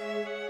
you